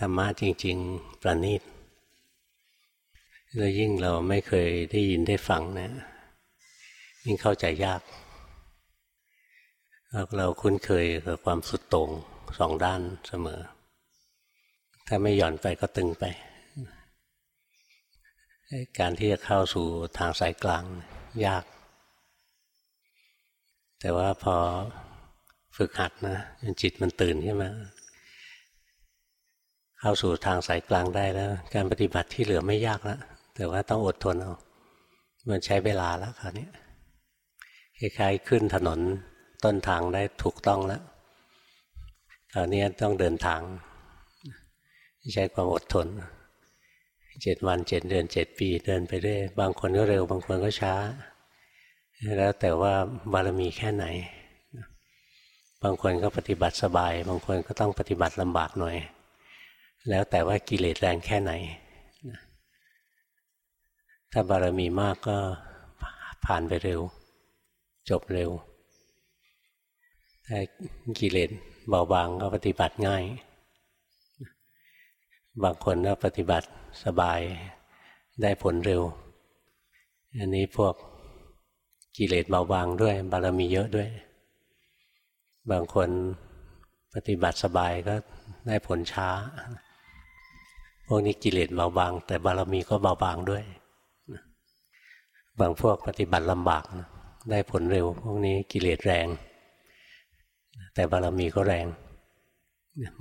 ธรรมะจริง ๆ ประณีตแล้วยิ่งเราไม่เคยได้ยินได้ฟังนะยิ่งเข้าใจยาก เราคุ้นเคยกับความสุดโต่งสองด้านเสมอ ถ้าไม่หย่อนไปก็ตึงไป การที่จะเข้าสู่ทางสายกลางยาก แต่ว่าพอฝึกหัดนะจิตมันตื่นขึ้นมา เข้าสู่ทางสายกลางได้แล้ว การปฏิบัติที่เหลือไม่ยากแล้วแต่ว่าต้องอดทนเอามันใช้เวลาแล้วคราวนี้คล้ายๆขึ้นถนนต้นทางได้ถูกต้องแล้วคราวนี้ต้องเดินทาง ใช้ความอดทนเจ็ดวันเจ็ดเดือนเจ็ดปีเดินไปเรื่อยบางคนก็เร็ว บางคนก็ช้า แล้วแต่ว่าบารมีแค่ไหน บางคนก็ปฏิบัติสบาย บางคนก็ต้องปฏิบัติลำบากหน่อย แล้วแต่ว่ากิเลสแรงแค่ไหน ถ้าบารมีมากก็ผ่านไปเร็ว จบเร็ว ถ้ากิเลสเบาบางก็ปฏิบัติง่าย บางคนก็ปฏิบัติสบายได้ผลเร็ว อันนี้พวกกิเลสเบาบางด้วย บารมีเยอะด้วย บางคนปฏิบัติสบายก็ได้ผลช้า พวกนี้กิเลสเบาบาง แต่บารมีก็เบาบางด้วย บางพวกปฏิบัติลำบากได้ผลเร็ว พวกนี้กิเลสแรง แต่บารมีก็แรง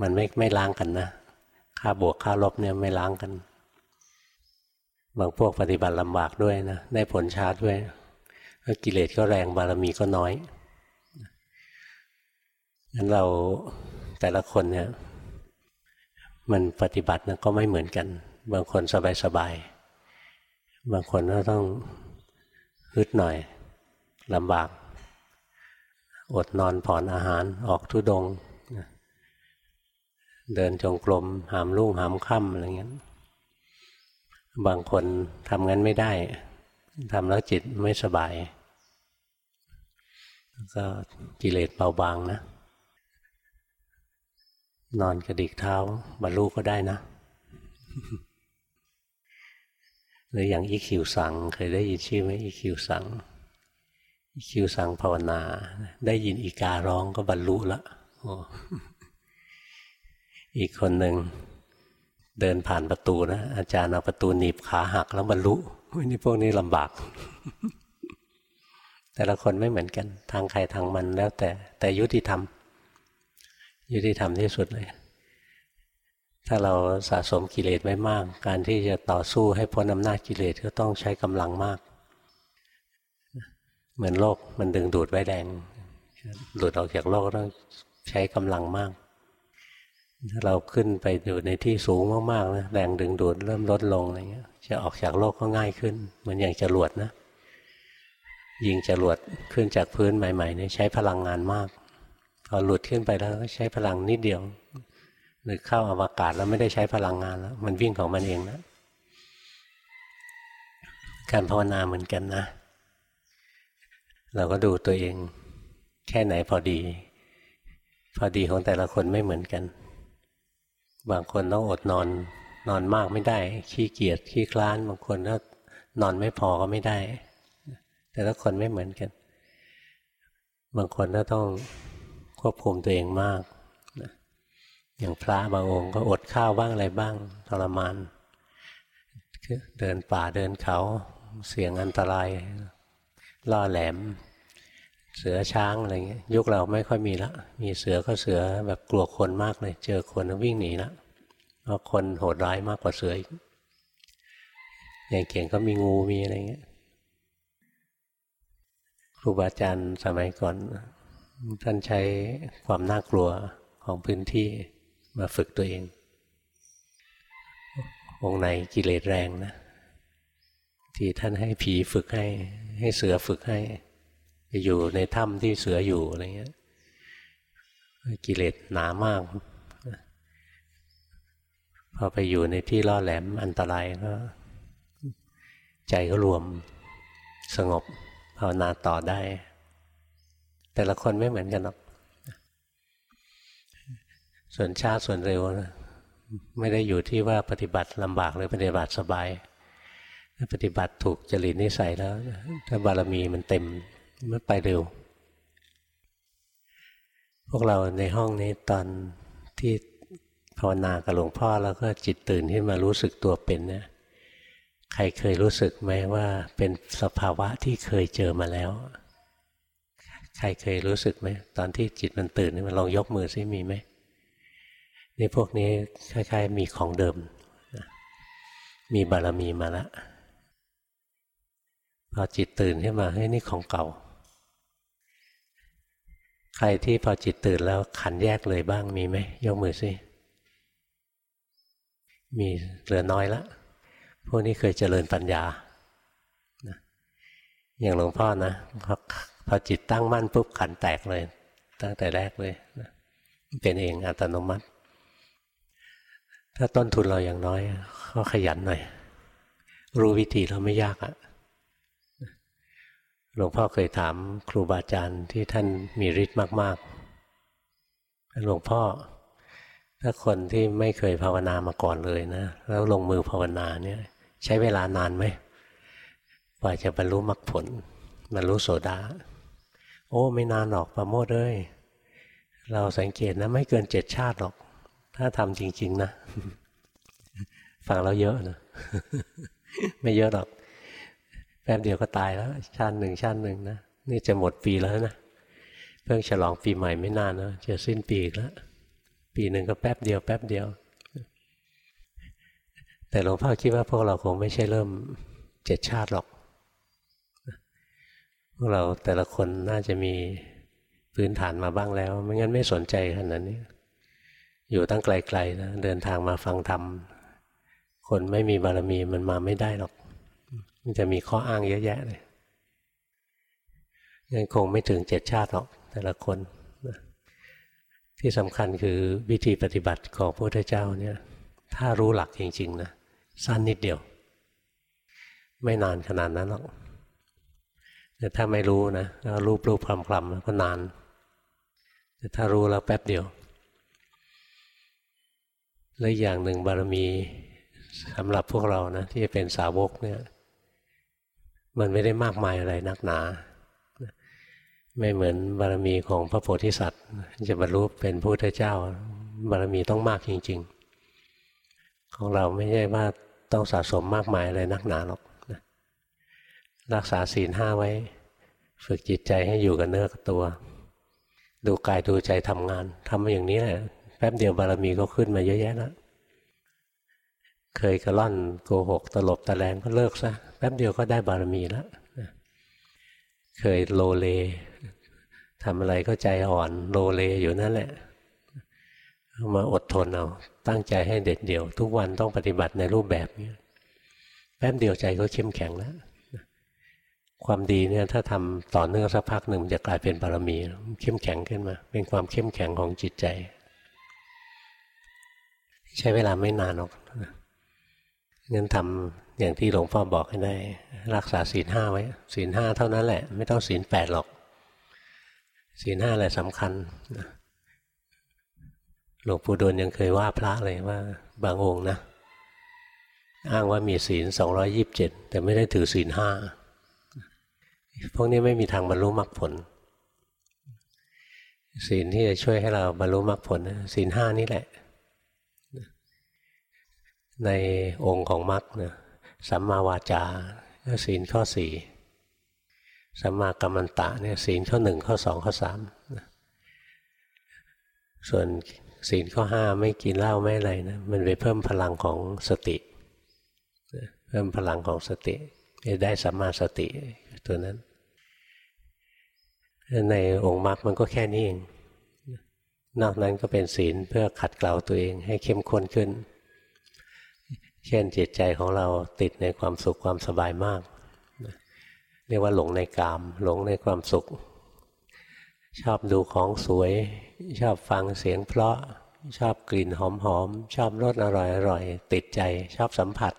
มันไม่ไม่ล้างกันนะค่าบวกค่าลบเนี่ยไม่ล้างกัน บางพวกปฏิบัติลำบากด้วยนะได้ผลช้าด้วยกิเลสก็แรงบารมีก็น้อยงั้นเราแต่ละคนเนี่ย มันปฏิบัตินะก็ไม่เหมือนกัน บางคนสบายๆบางคนก็ต้องฮึดหน่อยลำบาก อดนอนผ่อนอาหารออกทุดง เดินจงกรมหามลุ่งหามค่ำอะไรเงี้ยบางคนทำงั้นไม่ได้ทำแล้วจิตไม่สบาย ก็กิเลสเบาบางนะ นอนกระดิกเท้าบรรลุก็ได้นะหรืออย่างอีคิวสังเคยได้ยินชื่อไหมอีคิวสังอีคิวสังภาวนา ได้ยินอีการ้องก็บรรลุละอีกคนหนึ่งเดินผ่านประตูนะอาจารย์เอาประตูหนีบขาหักแล้วบรรลุนี่พวกนี้ลำบาก แต่ละคนไม่เหมือนกัน ทางใครทางมันแล้วแต่แต่ยุติธรรม ยุติธรรมที่สุดเลย ถ้าเราสะสมกิเลสไว้มาก การที่จะต่อสู้ให้พ้นอำนาจกิเลสก็ต้องใช้กำลังมาก เหมือนโลกมันดึงดูดไว้แรงหลุดออกจากโลกต้องใช้กำลังมาก ถ้าเราขึ้นไปอยู่ในที่สูงมากๆนะแรงดึงดูดเริ่มลดลงอะไรเงี้ย จะออกจากโลกก็ง่ายขึ้น เหมือนอย่างจรวดนะ ยิงจรวดขึ้นจากพื้นใหม่ๆเนี่ยใช้พลังงานมาก พอหลุดขึ้นไปแล้วใช้พลังนิดเดียว หรือเข้าอวกาศแล้วไม่ได้ใช้พลังงานแล้ว มันวิ่งของมันเองนะการภาวนาเหมือนกันนะ เราก็ดูตัวเอง แค่ไหนพอดี พอดีของแต่ละคนไม่เหมือนกัน บางคนต้องอดนอน นอนมากไม่ได้ ขี้เกียจขี้คลาน บางคนก็นอนไม่พอก็ไม่ได้ แต่ละคนไม่เหมือนกัน บางคนก็ต้อง ควบคุมตัวเองมากอย่างพระบางองค์ก็อดข้าวบ้างอะไรบ้างทรมานเดินป่าเดินเขาเสี่ยงอันตรายล่อแหลม เสือช้างอะไรเงี้ยยุคเราไม่ค่อยมีละ มีเสือก็เสือแบบกลัวคนมากเลย เจอคนวิ่งหนีละเพราะคนโหดร้ายมากกว่าเสืออีกอย่างเก่งก็มีงูมีอะไรเงี้ยครูบาอาจารย์สมัยก่อน ท่านใช้ความน่ากลัวของพื้นที่มาฝึกตัวเององค์ไหนกิเลสแรงนะ ที่ท่านให้ผีฝึกให้ ให้เสือฝึกให้ไปอยู่ในถ้ำที่เสืออยู่อะไรเงี้ยกิเลสหนามาก พอไปอยู่ในที่ล่อแหลมอันตรายก็ ใจก็รวมสงบภาวนาต่อได้ แต่ละคนไม่เหมือนกันหรอก ส่วนช้าส่วนเร็วนะไม่ได้อยู่ที่ว่าปฏิบัติลำบากหรือปฏิบัติสบายถ้าปฏิบัติถูกจริตนิสัยแล้ว ถ้าบารมีมันเต็มมันไปเร็ว พวกเราในห้องนี้ตอนที่ภาวนากับหลวงพ่อแล้วก็จิตตื่นขึ้นมารู้สึกตัวเป็นเนี่ยใครเคยรู้สึกไหมว่าเป็นสภาวะที่เคยเจอมาแล้ว ใครเคยรู้สึกไหมตอนที่จิตมันตื่นนี่มันลองยกมือซิมีไหมนี่พวกนี้คล้ายๆ มีของเดิม มีบารมีมาแล้วพอจิตตื่นขึ้นมาเฮ้ยนี่ของเก่า ใครที่พอจิตตื่นแล้วขันแยกเลยบ้างมีไหมยกมือซิมีเหลือน้อยละพวกนี้เคยเจริญปัญญาอย่างหลวงพ่อนะ พอจิตตั้งมั่นปุ๊บขันแตกเลย ตั้งแต่แรกเลยนะเป็นเองอัตโนมัติ ถ้าต้นทุนเราอย่างน้อย ก็ขยันหน่อย รู้วิธีเราไม่ยากอะหลวงพ่อเคยถามครูบาอาจารย์ที่ท่านมีฤทธิ์มากๆหลวงพ่อ ถ้าคนที่ไม่เคยภาวนามาก่อนเลยนะ แล้วลงมือภาวนาเนี่ย ใช้เวลานานไหมกว่าจะบรรลุมรรคผลบรรลุโสดา อ้ไม่นานหรอกประโมทเลยเราสังเกตนะไม่เกินเจ็ดชาติหรอก ถ้าทำจริง ๆ นะฟังเราเยอะนะไม่เยอะหรอกแป๊บเดียวก็ตายแล้ว ชาติหนึ่งชาติหนึ่งนะนี่จะหมดปีแล้วนะเพิ่งฉลองปีใหม่ไม่นานนะจะสิ้นปีอีกแล้วปีหนึ่งก็แป๊บเดียว แป๊บเดียว แต่หลวงพ่อคิดว่าพวกเราคงไม่ใช่เริ่มเจ็ดชาติหรอก พวกเราแต่ละคนน่าจะมีพื้นฐานมาบ้างแล้ว ไม่งั้นไม่สนใจขนาดนี้ อยู่ตั้งไกลๆนะเดินทางมาฟังธรรมคนไม่มีบารมีมันมาไม่ได้หรอก มันจะมีข้ออ้างเยอะแยะเลยยังคงไม่ถึงเจ็ดชาติหรอกแต่ละคน ที่สำคัญคือวิธีปฏิบัติของพระพุทธเจ้าเนี่ย ถ้ารู้หลักจริง ๆ นะ สั้นนิดเดียว ไม่นานขนาดนั้นหรอก แต่ถ้าไม่รู้นะแล้วรูปรูปคลำคลำก็นาน แต่ถ้ารู้แล้วแป๊บเดียว และอย่างหนึ่งบารมีสำหรับพวกเรานะที่จะเป็นสาวกเนี่ยมันไม่ได้มากมายอะไรนักหนา ไม่เหมือนบารมีของพระโพธิสัตว์ จะบรรลุเป็นพระพุทธเจ้า บารมีต้องมากจริง ๆ ของเราไม่ใช่ว่าต้องสะสมมากมายอะไรนักหนาหรอก รักษาศีลห้าไว้ ฝึกจิตใจให้อยู่กับเนื้อกับตัว ดูกายดูใจทำงานทำมาอย่างนี้แหละแป๊บเดียวบารมีก็ขึ้นมาเยอะแยะแล้วเคยกระล่อนโกหกตลบตะแลงก็เลิกซะแป๊บเดียวก็ได้บารมีแล้วเคยโลเลทำอะไรก็ใจอ่อนโลเลอยู่นั่นแหละ มาอดทนเอาตั้งใจให้เด็ดเดี่ยว ทุกวันต้องปฏิบัติในรูปแบบนี้แป๊บเดียวใจก็เข้มแข็งแล้ว ความดีเนี่ยถ้าทำต่อเนื่องสักพักหนึ่งมันจะกลายเป็นบารมีเข้มแข็งขึ้นมา เป็นความเข้มแข็งของจิตใจ ใช้เวลาไม่นานหรอกงั้นทำอย่างที่หลวงพ่อบอกให้ได้ รักษาศีลห้าไว้ศีลห้าเท่านั้นแหละ ไม่ต้องศีลแปดหรอกศีลห้าแหละสำคัญหลวงปู่ดูลยังเคยว่าพระเลยว่า บางองค์นะ อ้างว่ามีศีลสองยิบเจ็ดแต่ไม่ได้ถือศีลห้า พวกนี้ไม่มีทางบรรลุมรรคผล ศีลที่จะช่วยให้เราบรรลุมรรคผลศีลห้านี่แหละ ในองค์ของมรรคนะสัมมาวาจาศีลข้อสี่สัมมากัมมันตะเนี่ยศีลข้อหนึ่งข้อสองข้อสามส่วนศีลข้อห้าไม่กินเหล้าไม่อะไรนะมันไปเพิ่มพลังของสติเพิ่มพลังของสติจะได้สัมมาสติตัวนั้น ในองค์มรรคมันก็แค่นี้เอง นอกนั้นก็เป็นศีลเพื่อขัดเกลาตัวเองให้เข้มข้นขึ้น เช่นจิตใจของเราติดในความสุขความสบายมาก เรียกว่าหลงในกาม หลงในความสุข ชอบดูของสวย ชอบฟังเสียงเพราะชอบกลิ่นหอมๆ ชอบรสอร่อยๆ ติดใจ ชอบสัมผัส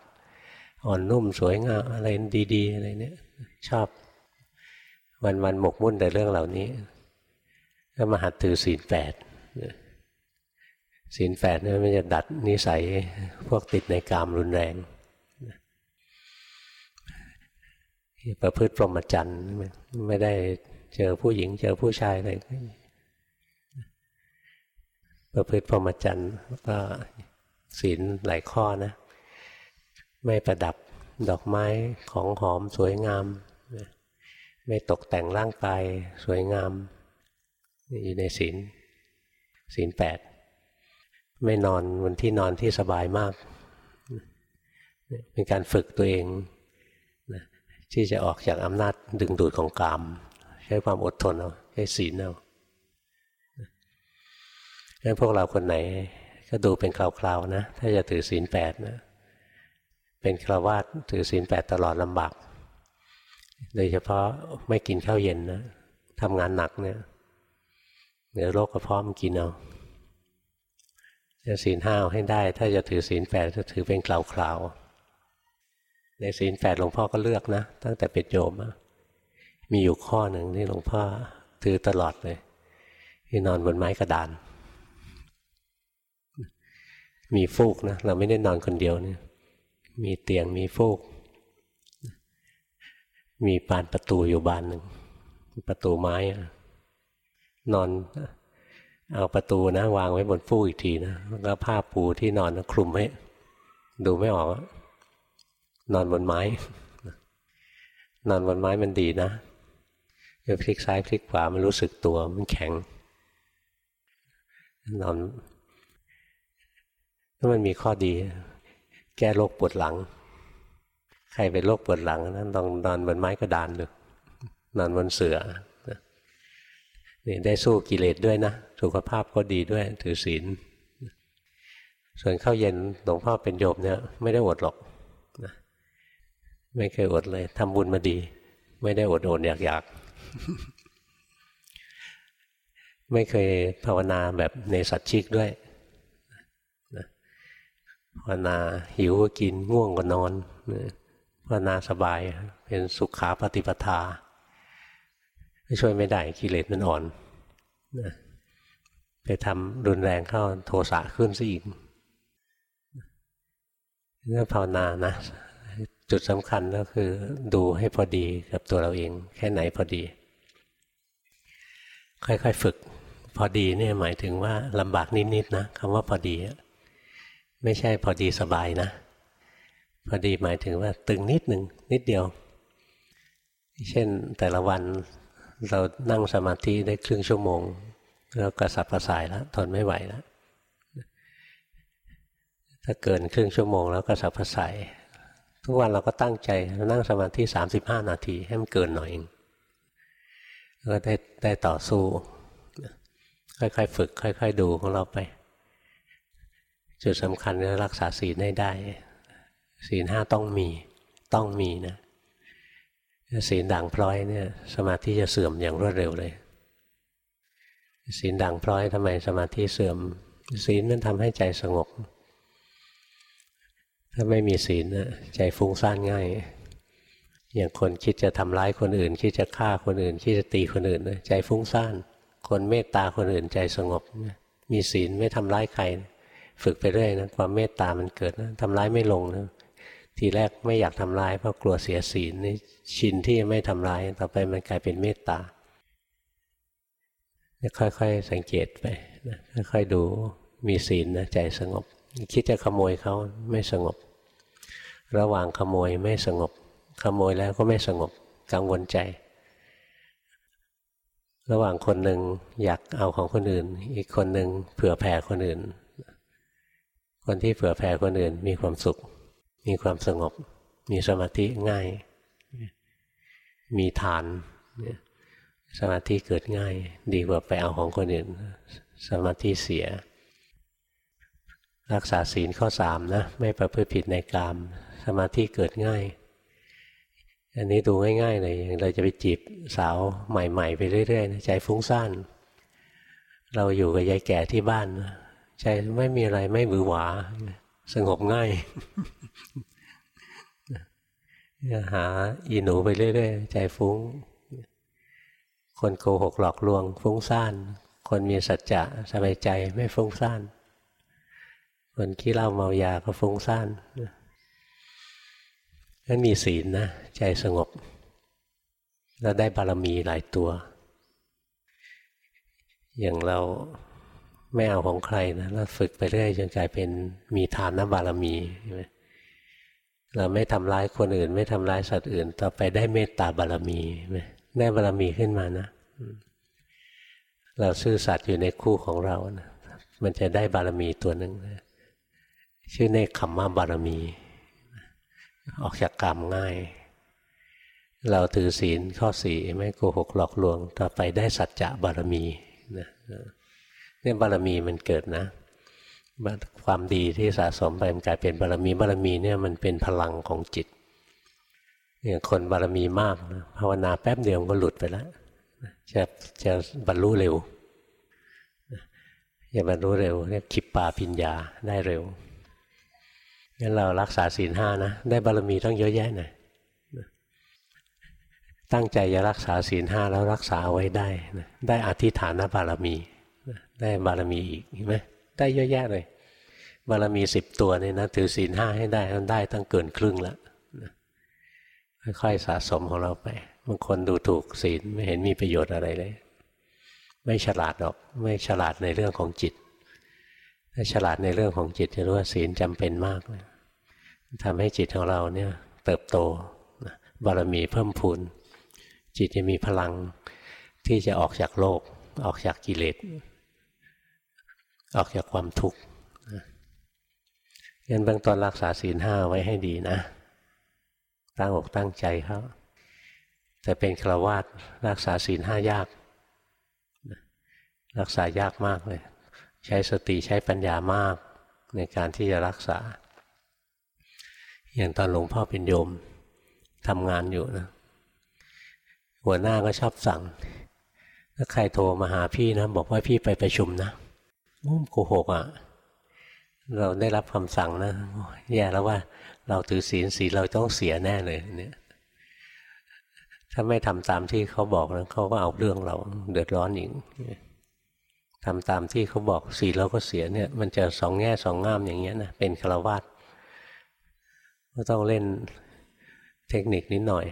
อ่อนนุ่มสวยงามอะไรดีๆ อะไรเนี้ยชอบ วันๆหมกมุ่นแต่เรื่องเหล่านี้ก็มาหัดถือศีลแปดศีลแปดนี่มันจะดัดนิสัยพวกติดในกามรุนแรงประพฤติพรหมจรรย์ไม่ได้เจอผู้หญิง เจอผู้ชายอะไรประพฤติพรหมจรรย์ก็ศีลหลายข้อนะ ไม่ประดับดอกไม้ของหอมสวยงาม ไม่ตกแต่งร่างกายสวยงาม อยู่ในศีลศีลแปดไม่นอนบนที่นอนที่สบายมาก เป็นการฝึกตัวเองที่จะออกจากอำนาจดึงดูดของกาม ใช้ความอดทนเอาใช้ศีลเอางั้นพวกเราคนไหนก็ดูเป็นคราวๆนะ ถ้าจะถือศีลแปดนะ เป็นคราวาสถือศีลแปดตลอดลำบาก โดยเฉพาะไม่กินข้าวเย็นนะทำงานหนักเนี่ยเดี๋ยวโรคกระเพาะมันกินเอาจะศีลห้าให้ได้ ถ้าจะถือศีลแปดจะถือเป็นคราวๆในศีลแปดหลวงพ่อก็เลือกนะ ตั้งแต่เป็นโยมมีอยู่ข้อหนึ่งที่หลวงพ่อถือตลอดเลยที่นอนบนไม้กระดาน มีฟูกนะเราไม่ได้นอนคนเดียวเนี่ยมีเตียงมีฟูก มีบานประตูอยู่บานหนึ่งประตูไม้นอน เอาประตูนะ วางไว้บนฟูกอีกทีนะแล้วผ้าปูที่นอนคลุมไว้ดูไม่ออกนอนบนไม้ นอนบนไม้มันดีนะจะพลิกซ้ายพลิกขวามันรู้สึกตัวมันแข็งนอนถ้ามันมีข้อดี แก้โรคปวดหลัง ใครเป็นโรคปวดหลังนั้นต้องนอนบนไม้กระดานดูนอนบนเสือนี่ได้สู้กิเลสด้วยนะ สุขภาพก็ดีด้วยถือศีล ส่วนข้าเย็นหลวงพ่อเป็นโยมเนี่ยไม่ได้อดหรอกนะไม่เคยอดเลยทำบุญมาดี ไม่ได้อดอดอยากอยากไม่เคยภาวนาแบบในสัตชิกด้วยภาวนาหิวก็กินง่วงก็นอน ภาวนาสบายเป็นสุขขาปฏิปทาช่วยไม่ได้กิเลสมันอ่อนไปทำรุนแรงเข้าโทสะขึ้นซะอีกเรื่องภาวนานะ จุดสำคัญก็คือดูให้พอดีกับตัวเราเอง แค่ไหนพอดี ค่อยๆฝึก พอดีเนี่ยหมายถึงว่าลำบากนิดๆนะคำว่าพอดี ไม่ใช่พอดีสบายนะ พอดีหมายถึงว่า ตึงนิดหนึ่งนิดเดียว เช่นแต่ละวันเรานั่งสมาธิได้ครึ่งชั่วโมง แล้วกระสับกระส่ายแล้วทนไม่ไหวแล้วถ้าเกินครึ่งชั่วโมงแล้วกระสับกระส่ายทุกวันเราก็ตั้งใจนั่งสมาธิสามสิบห้านาทีให้มันเกินหน่อยเองก็ได้ได้ต่อสู้ ค่อยๆ ฝึก ค่อย ๆ ดูของเราไป จุดสำคัญก็รักษาศีลให้ได้ ศีลห้าต้องมีต้องมีนะศีลด่างพร้อยเนี่ยสมาธิจะเสื่อมอย่างรวดเร็วเลย ศีลด่างพร้อยทำไมสมาธิเสื่อม ศีลนั้นทำให้ใจสงบ ถ้าไม่มีศีลนะใจฟุ้งซ่านง่าย อย่างคนคิดจะทำร้ายคนอื่น คิดจะฆ่าคนอื่น คิดจะตีคนอื่นใจฟุ้งซ่าน คนเมตตาคนอื่นใจสงบ มีศีลไม่ทำร้ายใคร ฝึกไปเรื่อยนะความเมตตามันเกิดนะทำร้ายไม่ลงนะ ทีแรกไม่อยากทำร้ายเพราะกลัวเสียศีลนี่ชินที่ไม่ทำร้ายต่อไปมันกลายเป็นเมตตาค่อยๆสังเกตไปนะค่อยๆดูมีศีลนะใจสงบ คิดจะขโมยเขาไม่สงบ ระหว่างขโมยไม่สงบ ขโมยแล้วก็ไม่สงบกังวลใจ ระหว่างคนหนึ่งอยากเอาของคนอื่น อีกคนหนึ่งเผื่อแผ่คนอื่น คนที่เผื่อแผ่คนอื่นมีความสุข มีความสงบ มีสมาธิง่าย มีฐาน สมาธิเกิดง่าย ดีกว่าไปเอาของคนอื่น สมาธิเสีย รักษาศีลข้อสามนะ ไม่ประพฤติผิดในกามสมาธิเกิดง่าย อันนี้ดูง่ายๆเลยเราจะไปจีบสาวใหม่ๆ ไปเรื่อยๆใจฟุ้งซ่านเราอยู่กับยายแก่ที่บ้านใจไม่มีอะไรไม่บือหวา สงบง่ายหาอีหนูไปเรื่อยๆ ใจฟุ้ง คนโกหกหลอกลวง ฟุ้งซ่าน คนมีสัจจะสบายใจไม่ฟุ้งซ่าน คนขี้เหล้าเมายาก็ฟุ้งซ่านนั่นมีศีลนะ ใจสงบ แล้วได้บารมีหลายตัว อย่างเรา ไม่เอาของใครนะเราฝึกไปเรื่อยจนกลายเป็นมีฐานบารมีเราไม่ทำร้ายคนอื่น ไม่ทำร้ายสัตว์อื่น ต่อไปได้เมตตาบารมีได้บารมีขึ้นมานะ เราซื่อสัตย์อยู่ในคู่ของเรานะมันจะได้บารมีตัวหนึ่งนะชื่อเนคขมมาบารมี ออกจากกรรมง่าย เราถือศีลข้อสี่ไม่โกหกหลอกลวง ต่อไปได้สัจจะบารมีนะ เนี่ยบารมีมันเกิดนะความดีที่สะสมไปมันกลายเป็นบารมีบารมีเนี่ยมันเป็นพลังของจิตอย่างคนบารมีมากนะภาวนาแป๊บเดียวก็หลุดไปแล้วจะจะบรรลุเร็วจะบรรลุเร็วเรียกขิปปาพิญญาได้เร็วงั้นเรารักษาศีลห้านะได้บารมีต้องเยอะแยะหน่อยตั้งใจจะรักษาศีลห้าแล้วรักษาไว้ได้นะได้อธิฐานบารมี ได้บารมีอีกเห็นไหมได้เยอะแยะเลย บารมีสิบตัวเนี่ยนะถือศีลห้าให้ได้ได้ตั้งเกินครึ่งแล้วค่อยๆสะสมของเราไปบางคนดูถูกศีลไม่เห็นมีประโยชน์อะไรเลย ไม่ฉลาดหรอกไม่ฉลาดในเรื่องของจิตถ้าฉลาดในเรื่องของจิตจะรู้ว่าศีลจำเป็นมากเลยทำให้จิตของเราเนี่ยเติบโตบารมีเพิ่มพูนจิตจะมีพลังที่จะออกจากโลกออกจากกิเลส ออกจากความทุกข์ยันเบื้องต้นรักษาศีลห้าไว้ให้ดีนะ ตั้งอกตั้งใจเขาแต่เป็นฆราวาสรักษาศีลห้ายาก รักษายากมากเลย ใช้สติใช้ปัญญามากในการที่จะรักษา อย่างตอนหลวงพ่อเป็นโยมทำงานอยู่นะ หัวหน้าก็ชอบสั่งถ้าใครโทรมาหาพี่นะ บอกว่าพี่ไปประชุมนะ มุ่มโกหกอะ่ะ เราได้รับคำสั่งนะแย่แล้วว่า เราถือศีลศีลเราต้องเสียแน่เลยเนี่ย ถ้าไม่ทำตามที่เขาบอกนะเขาก็เอาเรื่องเราเดือดร้อนอีกทำตามที่เขาบอกสีลเราก็เสียเนี่ย มันจะสองแง่สองงามอย่างเงี้ยนะเป็นฆราวาสก็ต้องเล่นเทคนิคนิดหน่อย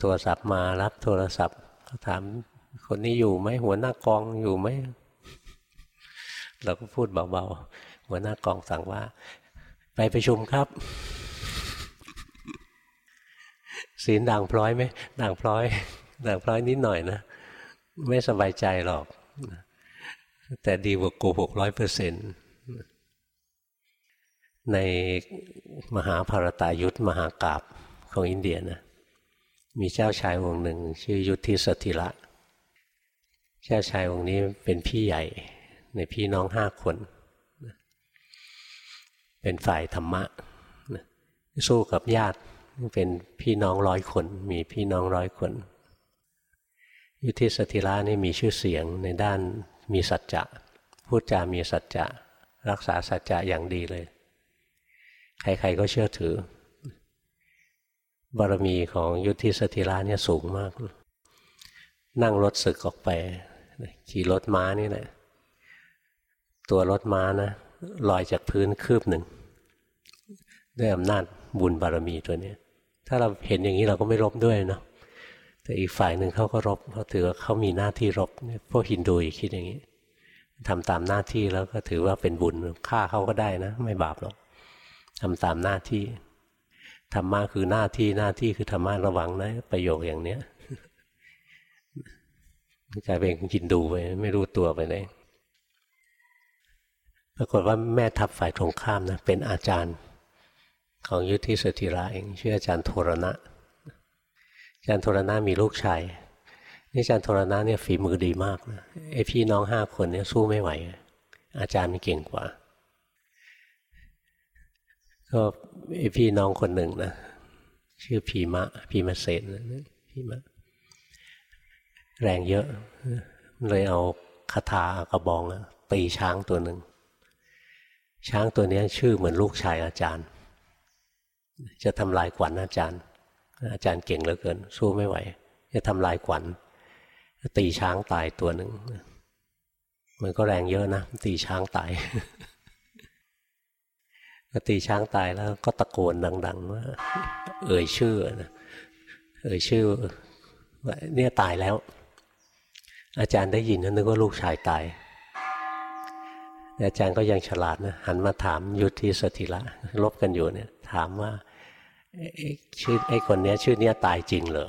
โทรศัพท์มารับโทรศัพท์เขาถามคนนี้อยู่ไหมหัวหน้ากองอยู่ไหม เราก็พูดเบาๆหัวหน้ากองสั่งว่า ไปประชุมครับศีลด่างพร้อยไหมด่างพร้อยด่างพร้อยนิดหน่อยนะ ไม่สบายใจหรอก แต่ดีกว่าโกหกร้อยเปอร์เซ็นต์ในมหาภารตายุทธมหากราบของอินเดียนะมีเจ้าชายองค์หนึ่ง ชื่อยุทธิสติระ เจ้าชายองค์นี้เป็นพี่ใหญ่ ในพี่น้องห้าคน เป็นฝ่ายธรรมะสู้กับญาติเป็นพี่น้องร้อยคน มีพี่น้องร้อยคน ยุทธิสติระนี่มีชื่อเสียงในด้านมีสัจจะพูดจามีสัจจะรักษาสัจจะอย่างดีเลย ใครๆก็เชื่อถือ บารมีของยุทธิสติระเนี่ยสูงมาก นั่งรถศึกออกไปขี่รถม้านี่แหละ ตัวรถม้านะลอยจากพื้นคืบหนึ่ง ด้วยอำนาจบุญบารมีตัวนี้ถ้าเราเห็นอย่างนี้เราก็ไม่รบด้วยเนาะแต่อีกฝ่ายหนึ่งเขาก็รบเพราะถือว่าเขามีหน้าที่รบพวกฮินดูคิดอย่างนี้ทำตามหน้าที่แล้วก็ถือว่าเป็นบุญฆ่าเขาก็ได้นะ ไม่บาปหรอกทำตามหน้าที่ธรรมะคือหน้าที่หน้าที่คือธรรมะระวังนะประโยคอย่างเนี้ยกลายเป็นฮินดูไปไม่รู้ตัวไปเลย ปรากฏว่าแม่ทัพฝ่ายตรงข้ามนะเป็นอาจารย์ของยุทธิสติราเองชื่ออาจารย์โทรณะอาจารย์โทรณะมีลูกชายนี่อาจารย์โทรณะเนี่ยฝีมือดีมากนะไอพี่น้องห้าคนเนี่ยสู้ไม่ไหว อาจารย์มีเก่งกว่า ก็ไอพี่น้องคนหนึ่งนะชื่อพีมะพีมะเสนนะพีมะ แรงเยอะ เลยเอาคาถากระบองตีช้างตัวหนึ่ง ช้างตัวนี้ชื่อเหมือนลูกชายอาจารย์ จะทำลายขวัญอาจารย์ อาจารย์เก่งเหลือเกิน สู้ไม่ไหว จะทำลายขวัญตีช้างตายตัวหนึ่งมันก็แรงเยอะนะตีช้างตายตีช้างตายแล้วก็ตะโกนดัง ๆ ว่า เอ่ยชื่อนะเอ่ยชื่อเนี่ยตายแล้ว อาจารย์ได้ยินนึกว่าลูกชายตาย อาจารย์ก็ยังฉลาดนะหันมาถามยุทธิสถิละลบกันอยู่เนี่ย ถามว่าชื่อไอ้คนนี้ชื่อเนี้ยตายจริงเหรอ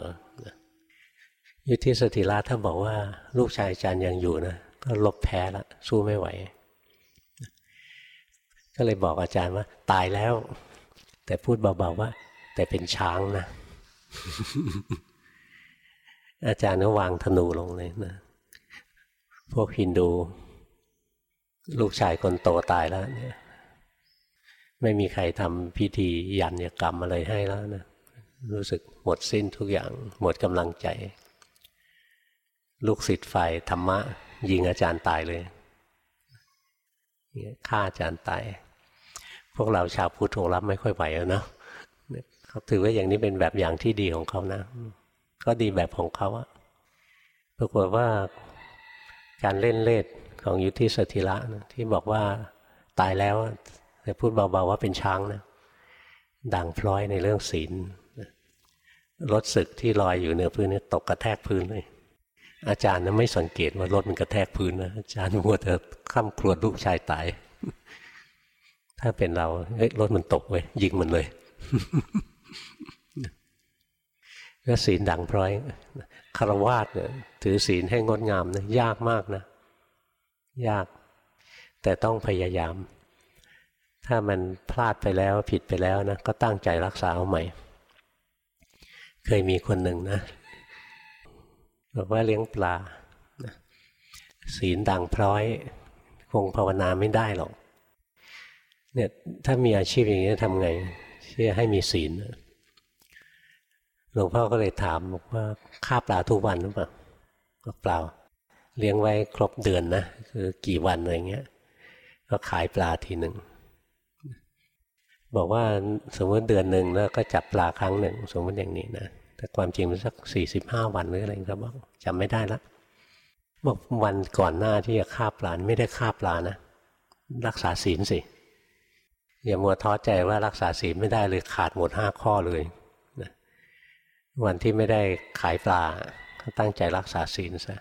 ยุทธิสถิละถ้าบอกว่า ลูกชายอาจารย์ยังอยู่นะก็ลบแพ้ละสู้ไม่ไหว ก็เลยบอกอาจารย์ว่า ตายแล้ว แต่พูดเบาๆว่า แต่เป็นช้างนะ อาจารย์ก็วางธนูลงเลยนะ พวกฮินดู ลูกชายคนโตตายแล้วเนี่ย ไม่มีใครทำพิธียันยกรรมอะไรให้แล้วนะรู้สึกหมดสิ้นทุกอย่าง หมดกำลังใจ ลูกศิษย์ฝ่ายธรรมะ ยิงอาจารย์ตายเลยฆ่าอาจารย์ตาย พวกเราชาวพุทธงรับไม่ค่อยไหวแล้วนะเขาถือว่าอย่างนี้เป็นแบบอย่างที่ดีของเขานะ ก็ดีแบบของเขาอะปรากฏว่าการเล่นเล่ ของยุทธิสถิระนะที่บอกว่าตายแล้วแต่พูดเบาๆว่าเป็นช้างนะด่างพลอยในเรื่องศีลรถศึกที่ลอยอยู่เหนือพื้นนี่ตกกระแทกพื้นเลย อาจารย์นะไม่สังเกตว่ารถมันกระแทกพื้นนะอาจารย์มัวแต่ข้ามครวดลูกชายตาย ถ้าเป็นเราเฮ้ยรถมันตกเว้ยยิงมันเลยก็ศีลดังพร้อยคารวาสเนี่ยถือศีลให้งดงามนะยากมากนะ ยาก แต่ต้องพยายาม ถ้ามันพลาดไปแล้วผิดไปแล้วนะก็ตั้งใจรักษาเอาใหม่ เคยมีคนหนึ่งนะบอกว่าเลี้ยงปลาศีลดังพร้อย คงภาวนาไม่ได้หรอกเนี่ยถ้ามีอาชีพอย่างนี้ทำไงเชื่อให้มีศีลหลวงพ่อก็เลยถามบอกว่าฆ่าปลาทุกวันหรือเปล่าก็เปล่า เลี้ยงไว้ครบเดือนนะคือกี่วันอะไรเงี้ย ก็ขายปลาทีหนึ่งบอกว่าสมมติเดือนหนึ่งแล้วก็จับปลาครั้งหนึ่ง สมมติอย่างนี้นะแต่ความจริงมันสักสี่สิบห้าวันหรืออะไรครับบอกจำไม่ได้ละบอกวันก่อนหน้าที่จะฆ่าปลาไม่ได้ฆ่าปลานะรักษาศีลสิอย่ามัวท้อใจว่ารักษาศีลไม่ได้เลยขาดหมดห้าข้อเลยนะวันที่ไม่ได้ขายปลาก็ตั้งใจรักษาศีลซะ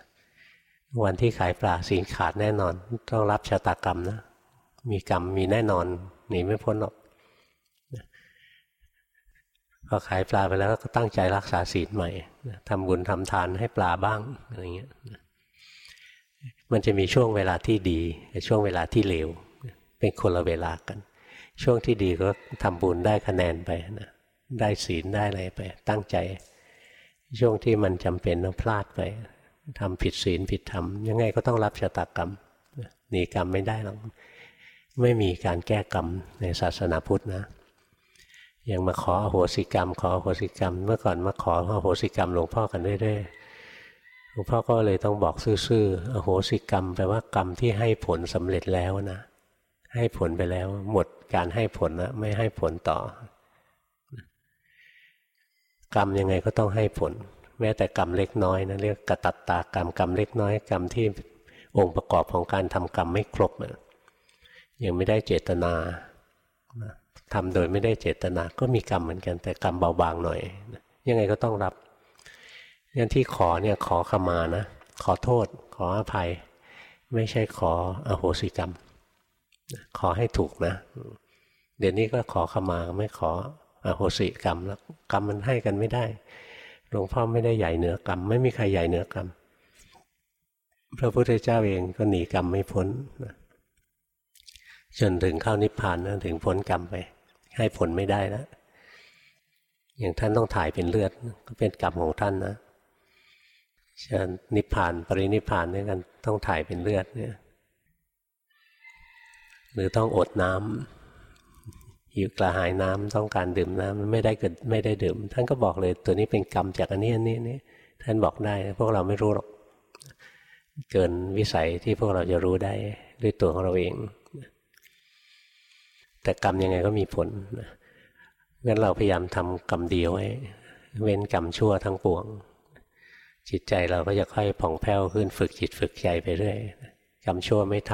วันที่ขายปลาศีลขาดแน่นอน ต้องรับชะตากรรมนะ มีกรรมมีแน่นอนหนีไม่พ้นหรอกพอขายปลาไปแล้วก็ตั้งใจรักษาศีลใหม่ทำบุญทำทานให้ปลาบ้างอะไรเงี้ยมันจะมีช่วงเวลาที่ดีกับช่วงเวลาที่เลวเป็นคนละเวลากัน ช่วงที่ดีก็ทำบุญได้คะแนนไปนะได้ศีลได้อะไรไป ตั้งใจ ช่วงที่มันจำเป็นต้องพลาดไป ทำผิดศีลผิดธรรมยังไงก็ต้องรับชะตากรรมหนีกรรมไม่ได้หรอกไม่มีการแก้กรรมในศาสนาพุทธนะยังมาขออโหสิกรรม ขออโหสิกรรม เมื่อก่อนมาขออโหสิกรรมหลวงพ่อกันเรื่อยๆหลวงพ่อก็เลยต้องบอกซื่อๆอโหสิกรรมแปลว่ากรรมที่ให้ผลสำเร็จแล้วนะ ให้ผลไปแล้ว หมดการให้ผลแล้วไม่ให้ผลต่อ กรรมยังไงก็ต้องให้ผล แม้แต่กรรมเล็กน้อยนะเรียกกระตัตตากรรมกรรมเล็กน้อยกรรมที่องค์ประกอบของการทำกรรมไม่ครบยังไม่ได้เจตนาทำโดยไม่ได้เจตนาก็มีกรรมเหมือนกันแต่กรรมเบาบางหน่อย ยังไงก็ต้องรับงั้นที่ขอเนี่ยขอขมานะขอโทษ ขออภัย ไม่ใช่ขออโหสิกรรม ขอให้ถูกนะ เดี๋ยวนี้ก็ขอขมาไม่ขออโหสิกรรมแล้วกรรมมันให้กันไม่ได้ หลวงพ่อไม่ได้ใหญ่เหนือกรรม ไม่มีใครใหญ่เหนือกรรม พระพุทธเจ้าเองก็หนีกรรมไม่พ้นจนถึงเข้านิพพานนะถึงพ้นกรรมไป ให้ผลไม่ได้แล้วอย่างท่านต้องถ่ายเป็นเลือด ก็เป็นกรรมของท่านนะเชิญนิพพานปรินิพพานด้วยกันต้องถ่ายเป็นเลือดเนี่ย หรือต้องอดน้ำ หิวกระหายน้ำต้องการดื่มน้ำไม่ได้เกิดไม่ได้ดื่ม ท่านก็บอกเลยตัวนี้เป็นกรรมจากอันนี้อันนี้นี่ท่านบอกได้พวกเราไม่รู้หรอก เกินวิสัยที่พวกเราจะรู้ได้ด้วยตัวของเราเอง แต่กรรมยังไงก็มีผลงั้นเราพยายามทำกรรมเดียวไว้เว้นกรรมชั่วทั้งปวง จิตใจเราก็จะค่อยผ่องแผ้วขึ้นฝึกจิตฝึกใจไปเรื่อยกรรมชั่วไม่ท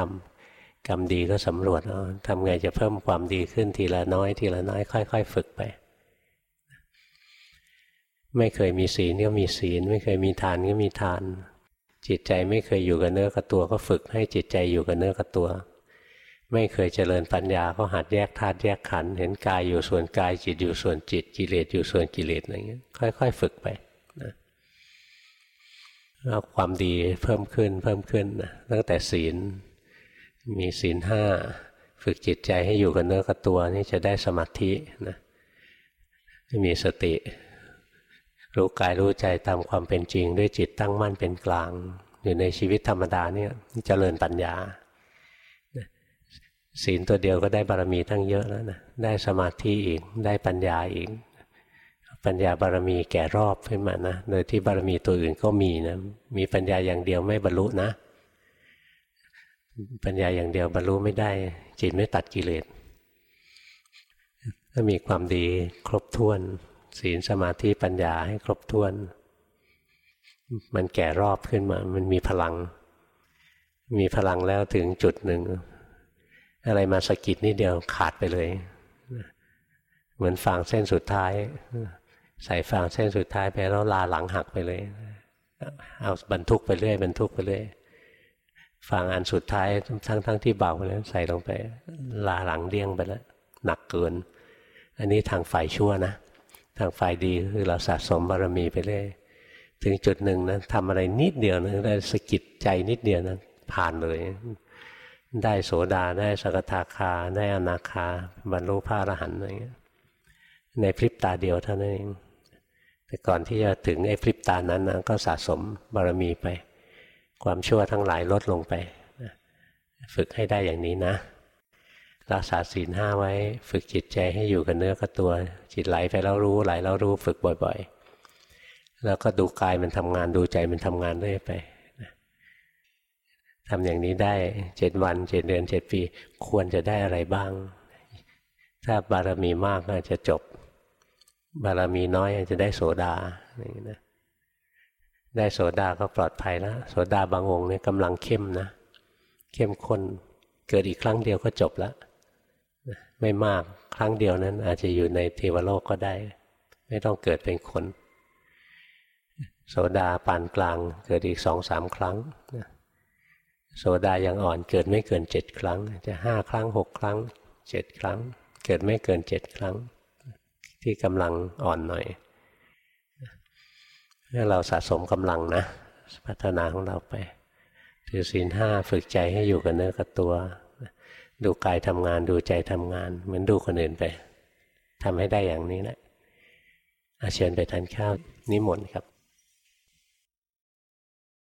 กรรมดีก็สำรวจเอาทำไงจะเพิ่มความดีขึ้นทีละน้อย ทีละน้อยค่อย ๆ ฝึกไป ไม่เคยมีศีลก็มีศีล ไม่เคยมีทานก็มีทาน จิตใจไม่เคยอยู่กับเนื้อกับตัวก็ฝึกให้จิตใจอยู่กับเนื้อกับตัว ไม่เคยเจริญปัญญาก็หัดแยกธาตุแยกขันธ์เห็นกายอยู่ส่วนกายจิตอยู่ส่วนจิตกิเลสอยู่ส่วนกิเลสอะไรเงี้ยค่อย ๆ ฝึกไปนะเอาความดีเพิ่มขึ้นเพิ่มขึ้นนะตั้งแต่ศีล มีศีลห้าฝึกจิตใจให้อยู่กับเนื้อกับตัวนี่จะได้สมาธินะมีสติ รู้กายรู้ใจตามความเป็นจริง ด้วยจิตตั้งมั่นเป็นกลาง อยู่ในชีวิตธรรมดาเนี่ยเจริญปัญญาศีลตัวเดียวก็ได้บารมีตั้งเยอะแล้วนะได้สมาธิอีกได้ปัญญาอีก ปัญญาบารมีแก่รอบขึ้นมานะโดยที่บารมีตัวอื่นก็มีนะมีปัญญาอย่างเดียวไม่บรรลุนะ ปัญญาอย่างเดียวบรรลุไม่ได้ จิตไม่ตัดกิเลสถ้ามีความดีครบถ้วน ศีลสมาธิปัญญาให้ครบถ้วน มันแก่รอบขึ้นมา มันมีพลัง มีพลังแล้วถึงจุดหนึ่ง อะไรมาสกิดนิดเดียวขาดไปเลย เหมือนฟางเส้นสุดท้าย ใส่ฟางเส้นสุดท้ายไปแล้วลาหลังหักไปเลย เอาบรรทุกไปเรื่อยบรรทุกไปเรื่อย ฟังอันสุดท้ายทั้งทั้งที่เบาแล้วใส่ลงไป ลาหลังเดี้ยงไปแล้วหนักเกิน อันนี้ทางฝ่ายชั่วนะ ทางฝ่ายดีคือเราสะสมบารมีไปเรื่อยถึงจุดหนึ่งนะทำอะไรนิดเดียวนะได้สกิดใจนิดเดียวนะผ่านเลย ได้โสดาได้สกทาคา ได้อนาคา บรรลุพระอรหันต์อะไรเงี้ยในพริบตาเดียวเท่านั้นเองแต่ก่อนที่จะถึงไอ้พริบตานั้นนะก็สะสมบารมีไป ความชั่วทั้งหลายลดลงไป ฝึกให้ได้อย่างนี้นะ รักษาศีลห้าไว้ ฝึกจิตใจให้อยู่กับเนื้อกับตัว จิตไหลไปแล้วรู้ไหลแล้วรู้ฝึกบ่อยๆ แล้วก็ดูกายมันทำงานดูใจมันทำงานเรื่อยไปทำอย่างนี้ได้เจ็ดวันเจ็ดเดือนเจ็ดปี ควรจะได้อะไรบ้าง ถ้าบารมีมากอาจจะจบ บารมีน้อยอาจจะได้โสดาอย่างนี้นะ ได้โสดาก็ปลอดภัยแล้วโสดาบางองค์เนี่ยกำลังเข้มนะ เข้มข้นเกิดอีกครั้งเดียวก็จบแล้วไม่มากครั้งเดียวนั้น อาจจะอยู่ในเทวโลกก็ได้ ไม่ต้องเกิดเป็นคน โสดาปานกลางเกิดอีกสองสามครั้งโสดายังอ่อนเกิดไม่เกินเจ็ดครั้ง จะห้าครั้งหกครั้งเจ็ดครั้ง เกิดไม่เกินเจ็ดครั้ง ที่กำลังอ่อนหน่อย ให้เราสะสมกำลังนะ พัฒนาของเราไป ถือศีลห้าฝึกใจให้อยู่กับเนื้อกับตัว ดูกายทำงานดูใจทำงาน เหมือนดูคนอื่นไปทำให้ได้อย่างนี้แหละอาเชิญไปทานข้าวนิมนต์ครับ